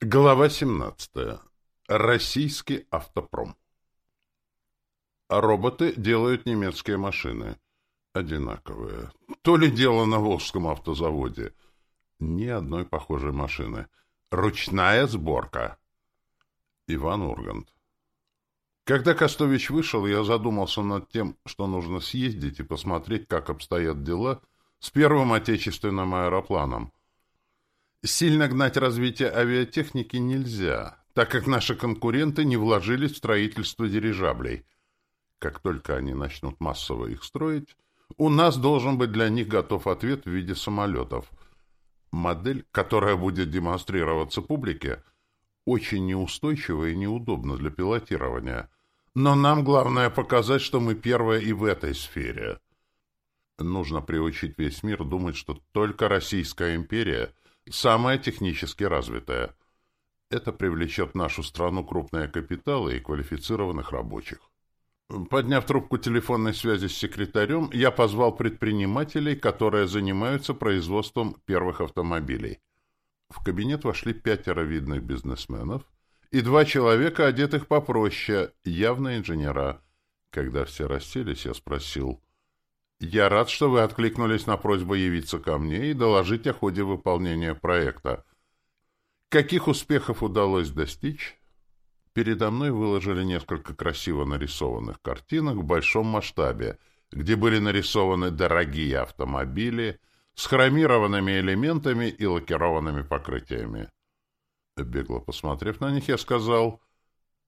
Глава 17. Российский автопром. Роботы делают немецкие машины. Одинаковые. То ли дело на Волжском автозаводе. Ни одной похожей машины. Ручная сборка. Иван Ургант. Когда Костович вышел, я задумался над тем, что нужно съездить и посмотреть, как обстоят дела с первым отечественным аэропланом — Сильно гнать развитие авиатехники нельзя, так как наши конкуренты не вложились в строительство дирижаблей. Как только они начнут массово их строить, у нас должен быть для них готов ответ в виде самолетов. Модель, которая будет демонстрироваться публике, очень неустойчива и неудобна для пилотирования. Но нам главное показать, что мы первые и в этой сфере. Нужно приучить весь мир думать, что только Российская империя — самая технически развитая. Это привлечет нашу страну крупные капиталы и квалифицированных рабочих. Подняв трубку телефонной связи с секретарем, я позвал предпринимателей, которые занимаются производством первых автомобилей. В кабинет вошли пятеро видных бизнесменов и два человека, одетых попроще, явно инженера. Когда все расселись, я спросил — я рад, что вы откликнулись на просьбу явиться ко мне и доложить о ходе выполнения проекта. Каких успехов удалось достичь? Передо мной выложили несколько красиво нарисованных картинок в большом масштабе, где были нарисованы дорогие автомобили с хромированными элементами и лакированными покрытиями. Бегло посмотрев на них, я сказал,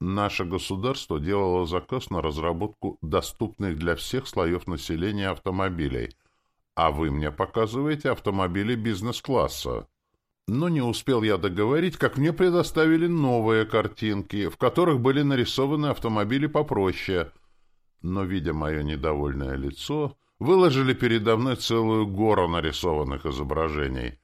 Наше государство делало заказ на разработку доступных для всех слоев населения автомобилей, а вы мне показываете автомобили бизнес-класса. Но не успел я договорить, как мне предоставили новые картинки, в которых были нарисованы автомобили попроще. Но, видя мое недовольное лицо, выложили передо мной целую гору нарисованных изображений.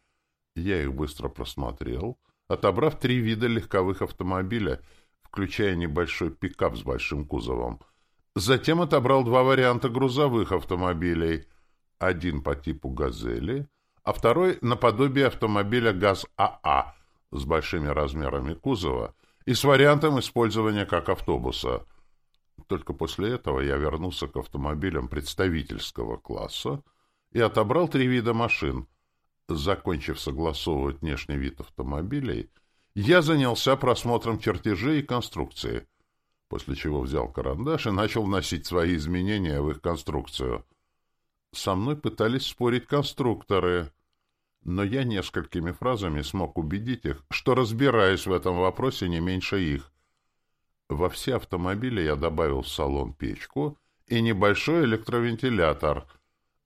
Я их быстро просмотрел, отобрав три вида легковых автомобиля — включая небольшой пикап с большим кузовом. Затем отобрал два варианта грузовых автомобилей. Один по типу «Газели», а второй наподобие автомобиля ГАЗ-АА а» с большими размерами кузова и с вариантом использования как автобуса. Только после этого я вернулся к автомобилям представительского класса и отобрал три вида машин. Закончив согласовывать внешний вид автомобилей — я занялся просмотром чертежей и конструкции, после чего взял карандаш и начал вносить свои изменения в их конструкцию. Со мной пытались спорить конструкторы, но я несколькими фразами смог убедить их, что разбираюсь в этом вопросе не меньше их. Во все автомобили я добавил в салон печку и небольшой электровентилятор,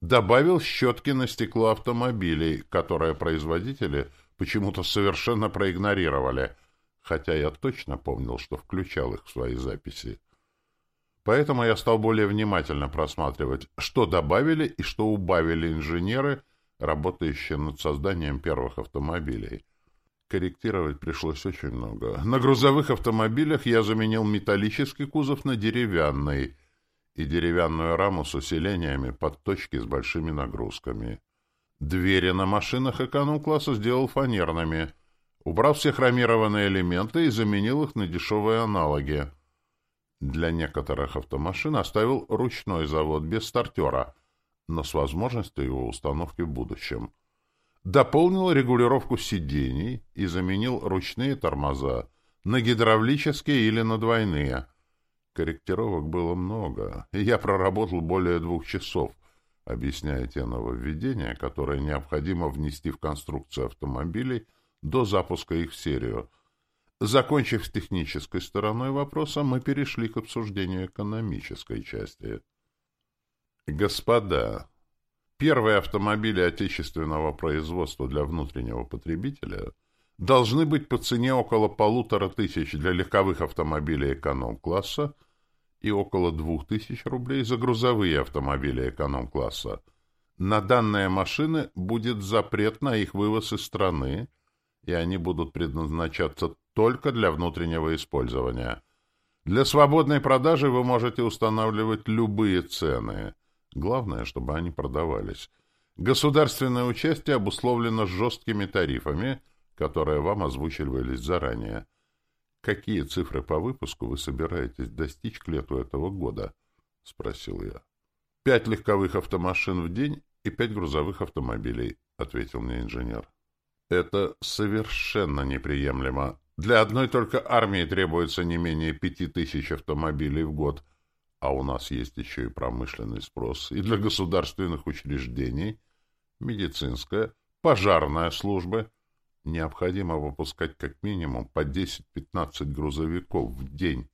добавил щетки на стекло автомобилей, которые производители – почему-то совершенно проигнорировали, хотя я точно помнил, что включал их в свои записи. Поэтому я стал более внимательно просматривать, что добавили и что убавили инженеры, работающие над созданием первых автомобилей. Корректировать пришлось очень много. На грузовых автомобилях я заменил металлический кузов на деревянный и деревянную раму с усилениями под точки с большими нагрузками. Двери на машинах эконом-класса сделал фанерными, убрав все хромированные элементы и заменил их на дешевые аналоги. Для некоторых автомашин оставил ручной завод без стартера, но с возможностью его установки в будущем. Дополнил регулировку сидений и заменил ручные тормоза на гидравлические или на двойные. Корректировок было много, и я проработал более двух часов, объясняя те нововведения, которые необходимо внести в конструкцию автомобилей до запуска их в серию. Закончив с технической стороной вопроса, мы перешли к обсуждению экономической части. Господа, первые автомобили отечественного производства для внутреннего потребителя должны быть по цене около полутора тысяч для легковых автомобилей эконом-класса и около двух тысяч рублей за грузовые автомобили эконом-класса. На данные машины будет запрет на их вывоз из страны, и они будут предназначаться только для внутреннего использования. Для свободной продажи вы можете устанавливать любые цены. Главное, чтобы они продавались. Государственное участие обусловлено жесткими тарифами, которые вам озвучивались заранее. Какие цифры по выпуску вы собираетесь достичь к лету этого года? — спросил я. — Пять легковых автомашин в день и пять грузовых автомобилей, — ответил мне инженер. — Это совершенно неприемлемо. Для одной только армии требуется не менее пяти тысяч автомобилей в год, а у нас есть еще и промышленный спрос, и для государственных учреждений, медицинская, пожарная служба. Необходимо выпускать как минимум по 10-15 грузовиков в день,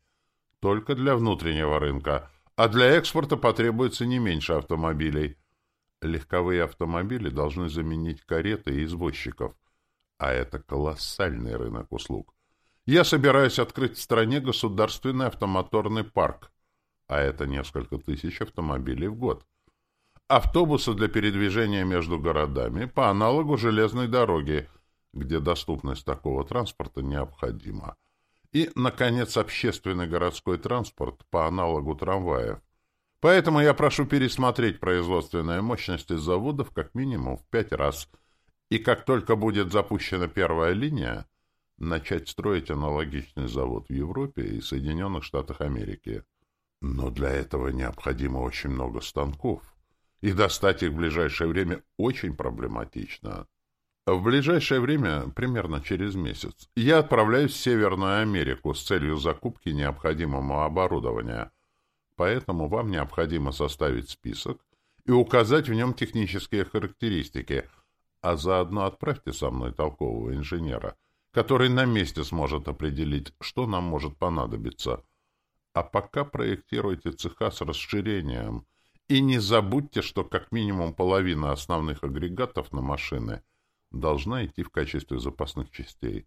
только для внутреннего рынка, а для экспорта потребуется не меньше автомобилей. Легковые автомобили должны заменить кареты и извозчиков, а это колоссальный рынок услуг. Я собираюсь открыть в стране государственный автомоторный парк, а это несколько тысяч автомобилей в год. Автобусы для передвижения между городами по аналогу железной дороги, где доступность такого транспорта необходима. И, наконец, общественный городской транспорт по аналогу трамваев. Поэтому я прошу пересмотреть производственные мощности заводов как минимум в пять раз. И как только будет запущена первая линия, начать строить аналогичный завод в Европе и Соединенных Штатах Америки. Но для этого необходимо очень много станков, и достать их в ближайшее время очень проблематично. В ближайшее время, примерно через месяц, я отправляюсь в Северную Америку с целью закупки необходимого оборудования, поэтому вам необходимо составить список и указать в нем технические характеристики, а заодно отправьте со мной толкового инженера — который на месте сможет определить, что нам может понадобиться. А пока проектируйте цеха с расширением. И не забудьте, что как минимум половина основных агрегатов на машины должна идти в качестве запасных частей.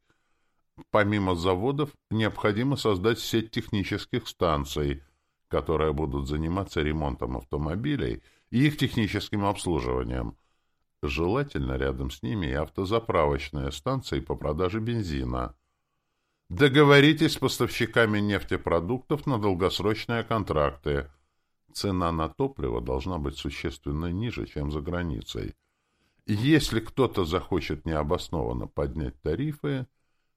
Помимо заводов, необходимо создать сеть технических станций, которые будут заниматься ремонтом автомобилей и их техническим обслуживанием – Желательно рядом с ними и автозаправочные станции по продаже бензина. Договоритесь с поставщиками нефтепродуктов на долгосрочные контракты. Цена на топливо должна быть существенно ниже, чем за границей. Если кто-то захочет необоснованно поднять тарифы,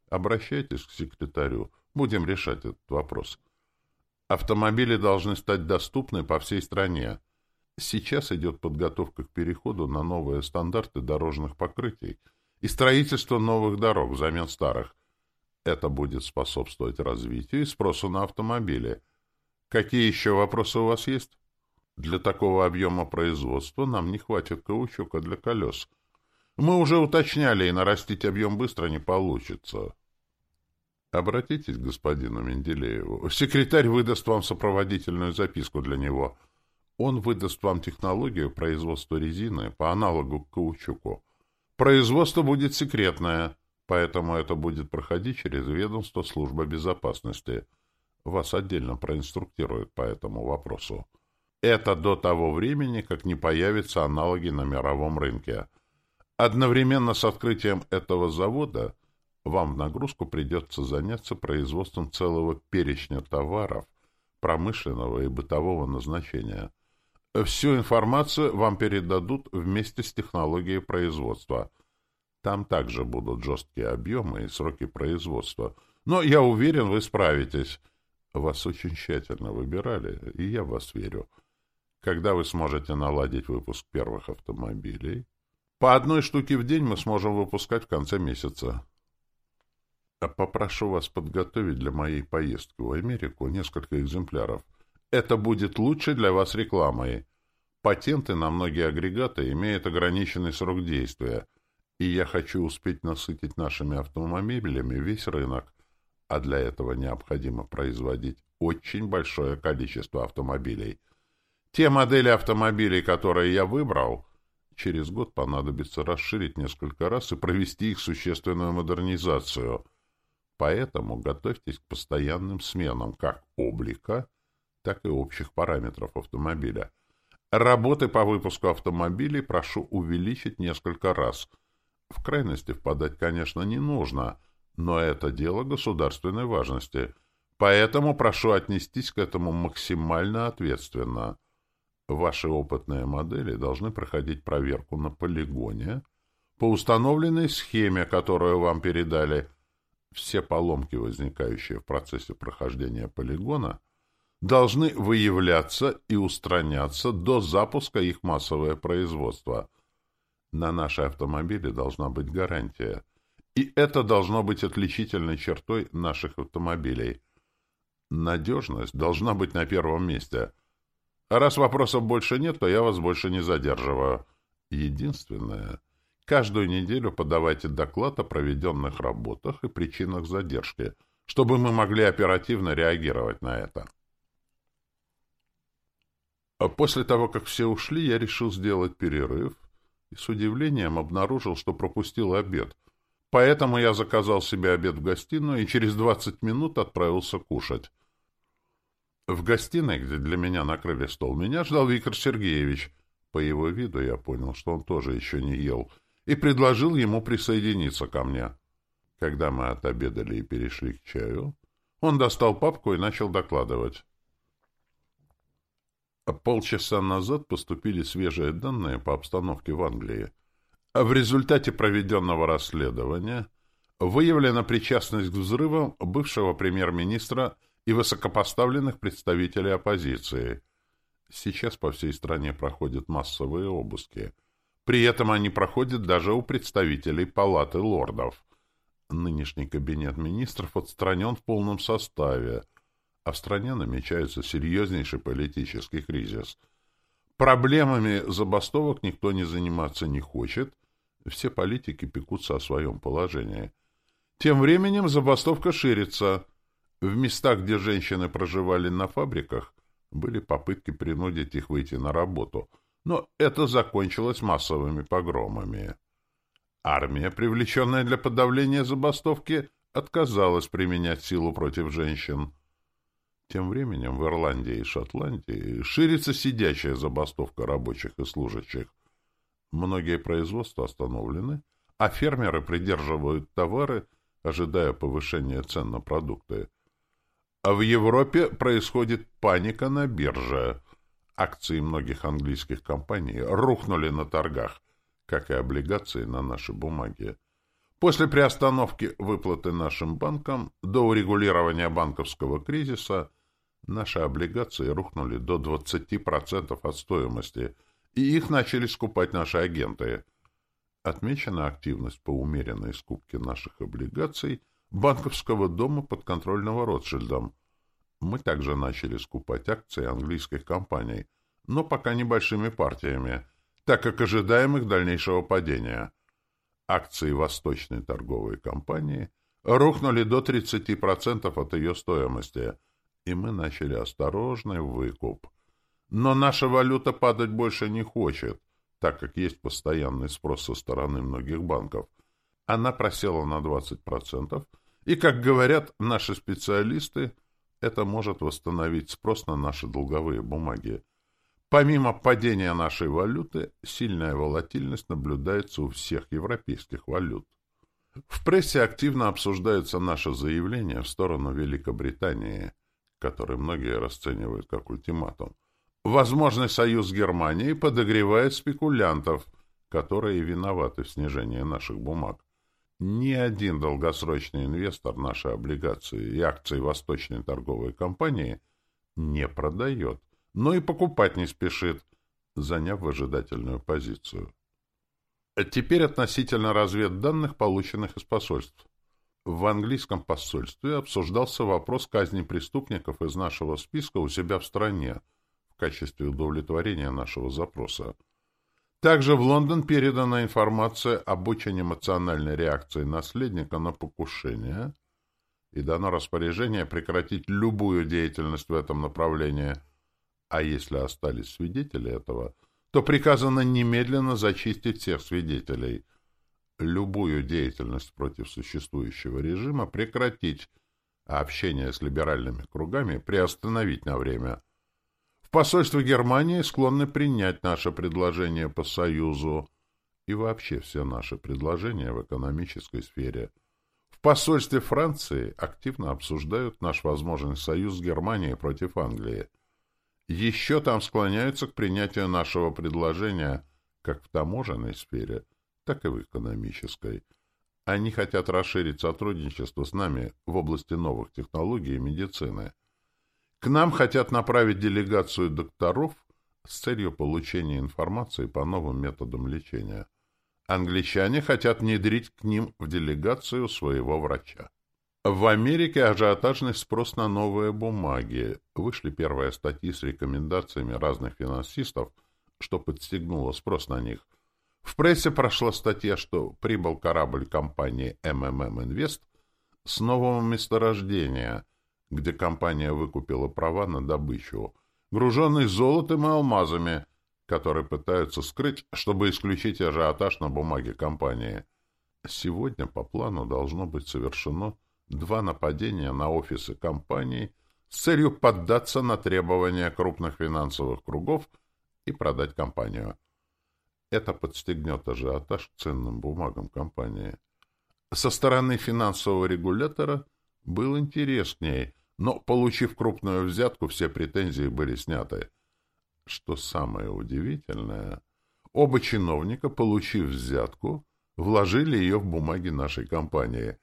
обращайтесь к секретарю. Будем решать этот вопрос. Автомобили должны стать доступны по всей стране. Сейчас идет подготовка к переходу на новые стандарты дорожных покрытий и строительство новых дорог взамен старых. Это будет способствовать развитию и спросу на автомобили. Какие еще вопросы у вас есть? Для такого объема производства нам не хватит каучука для колес. Мы уже уточняли, и нарастить объем быстро не получится. Обратитесь к господину Менделееву. Секретарь выдаст вам сопроводительную записку для него — он выдаст вам технологию производства резины по аналогу к каучуку. Производство будет секретное, поэтому это будет проходить через ведомство службы безопасности. Вас отдельно проинструктируют по этому вопросу. Это до того времени, как не появятся аналоги на мировом рынке. Одновременно с открытием этого завода вам в нагрузку придется заняться производством целого перечня товаров промышленного и бытового назначения – Всю информацию вам передадут вместе с технологией производства. Там также будут жесткие объемы и сроки производства. Но я уверен, вы справитесь. Вас очень тщательно выбирали, и я вас верю. Когда вы сможете наладить выпуск первых автомобилей? По одной штуке в день мы сможем выпускать в конце месяца. Попрошу вас подготовить для моей поездки в Америку несколько экземпляров. Это будет лучше для вас рекламой. Патенты на многие агрегаты имеют ограниченный срок действия, и я хочу успеть насытить нашими автомобилями весь рынок, а для этого необходимо производить очень большое количество автомобилей. Те модели автомобилей, которые я выбрал, через год понадобится расширить несколько раз и провести их существенную модернизацию. Поэтому готовьтесь к постоянным сменам как облика, так и общих параметров автомобиля. Работы по выпуску автомобилей прошу увеличить несколько раз. В крайности впадать, конечно, не нужно, но это дело государственной важности. Поэтому прошу отнестись к этому максимально ответственно. Ваши опытные модели должны проходить проверку на полигоне, по установленной схеме, которую вам передали. Все поломки, возникающие в процессе прохождения полигона, должны выявляться и устраняться до запуска их массовое производство. На наши автомобили должна быть гарантия. И это должно быть отличительной чертой наших автомобилей. Надежность должна быть на первом месте. А раз вопросов больше нет, то я вас больше не задерживаю. Единственное, каждую неделю подавайте доклад о проведенных работах и причинах задержки, чтобы мы могли оперативно реагировать на это. А после того, как все ушли, я решил сделать перерыв и с удивлением обнаружил, что пропустил обед. Поэтому я заказал себе обед в гостиную и через 20 минут отправился кушать. В гостиной, где для меня накрыли стол, меня ждал Виктор Сергеевич. По его виду я понял, что он тоже еще не ел, и предложил ему присоединиться ко мне. Когда мы отобедали и перешли к чаю, он достал папку и начал докладывать. Полчаса назад поступили свежие данные по обстановке в Англии. В результате проведенного расследования выявлена причастность к взрывам бывшего премьер-министра и высокопоставленных представителей оппозиции. Сейчас по всей стране проходят массовые обыски. При этом они проходят даже у представителей Палаты лордов. Нынешний кабинет министров отстранен в полном составе – а в стране намечается серьезнейший политический кризис. Проблемами забастовок никто не заниматься не хочет, все политики пекутся о своем положении. Тем временем забастовка ширится. В местах, где женщины проживали на фабриках, были попытки принудить их выйти на работу, но это закончилось массовыми погромами. Армия, привлеченная для подавления забастовки, отказалась применять силу против женщин. Тем временем в Ирландии и Шотландии ширится сидящая забастовка рабочих и служащих. Многие производства остановлены, а фермеры придерживают товары, ожидая повышения цен на продукты. А в Европе происходит паника на бирже. Акции многих английских компаний рухнули на торгах, как и облигации на наши бумаги. После приостановки выплаты нашим банкам до урегулирования банковского кризиса – Наши облигации рухнули до 20% от стоимости, и их начали скупать наши агенты. Отмечена активность по умеренной скупке наших облигаций банковского дома подконтрольного Ротшильдом. Мы также начали скупать акции английских компаний, но пока небольшими партиями, так как ожидаем их дальнейшего падения. Акции Восточной торговой компании рухнули до 30% от ее стоимости – и мы начали осторожный выкуп. Но наша валюта падать больше не хочет, так как есть постоянный спрос со стороны многих банков. Она просела на 20%, и, как говорят наши специалисты, это может восстановить спрос на наши долговые бумаги. Помимо падения нашей валюты, сильная волатильность наблюдается у всех европейских валют. В прессе активно обсуждаются наши заявления в сторону Великобритании – который многие расценивают как ультиматум. Возможный союз с Германией подогревает спекулянтов, которые виноваты в снижении наших бумаг. Ни один долгосрочный инвестор наши облигации и акции Восточной торговой компании не продает, но и покупать не спешит, заняв выжидательную позицию. Теперь относительно разведданных, полученных из посольств. В английском посольстве обсуждался вопрос казни преступников из нашего списка у себя в стране в качестве удовлетворения нашего запроса. Также в Лондон передана информация об очень эмоциональной реакции наследника на покушение и дано распоряжение прекратить любую деятельность в этом направлении. А если остались свидетели этого, то приказано немедленно зачистить всех свидетелей – любую деятельность против существующего режима прекратить, а общение с либеральными кругами приостановить на время. В посольстве Германии склонны принять наше предложение по Союзу и вообще все наши предложения в экономической сфере. В посольстве Франции активно обсуждают наш возможный союз с Германией против Англии. Еще там склоняются к принятию нашего предложения как в таможенной сфере – так и в экономической. Они хотят расширить сотрудничество с нами в области новых технологий и медицины. К нам хотят направить делегацию докторов с целью получения информации по новым методам лечения. Англичане хотят внедрить к ним в делегацию своего врача. В Америке ажиотажный спрос на новые бумаги. Вышли первые статьи с рекомендациями разных финансистов, что подстегнуло спрос на них. В прессе прошла статья, что прибыл корабль компании MMM Invest с нового месторождения, где компания выкупила права на добычу, груженный золотом и алмазами, которые пытаются скрыть, чтобы исключить ажиотаж на бумаге компании. Сегодня по плану должно быть совершено два нападения на офисы компании с целью поддаться на требования крупных финансовых кругов и продать компанию. Это подстегнет ажиотаж к ценным бумагам компании. Со стороны финансового регулятора был интерес к ней, но, получив крупную взятку, все претензии были сняты. Что самое удивительное, оба чиновника, получив взятку, вложили ее в бумаги нашей компании.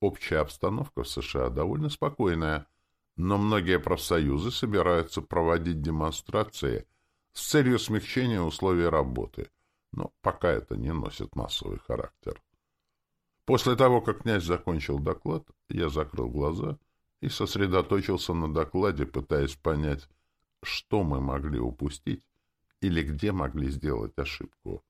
Общая обстановка в США довольно спокойная, но многие профсоюзы собираются проводить демонстрации с целью смягчения условий работы, но пока это не носит массовый характер. После того, как князь закончил доклад, я закрыл глаза и сосредоточился на докладе, пытаясь понять, что мы могли упустить или где могли сделать ошибку.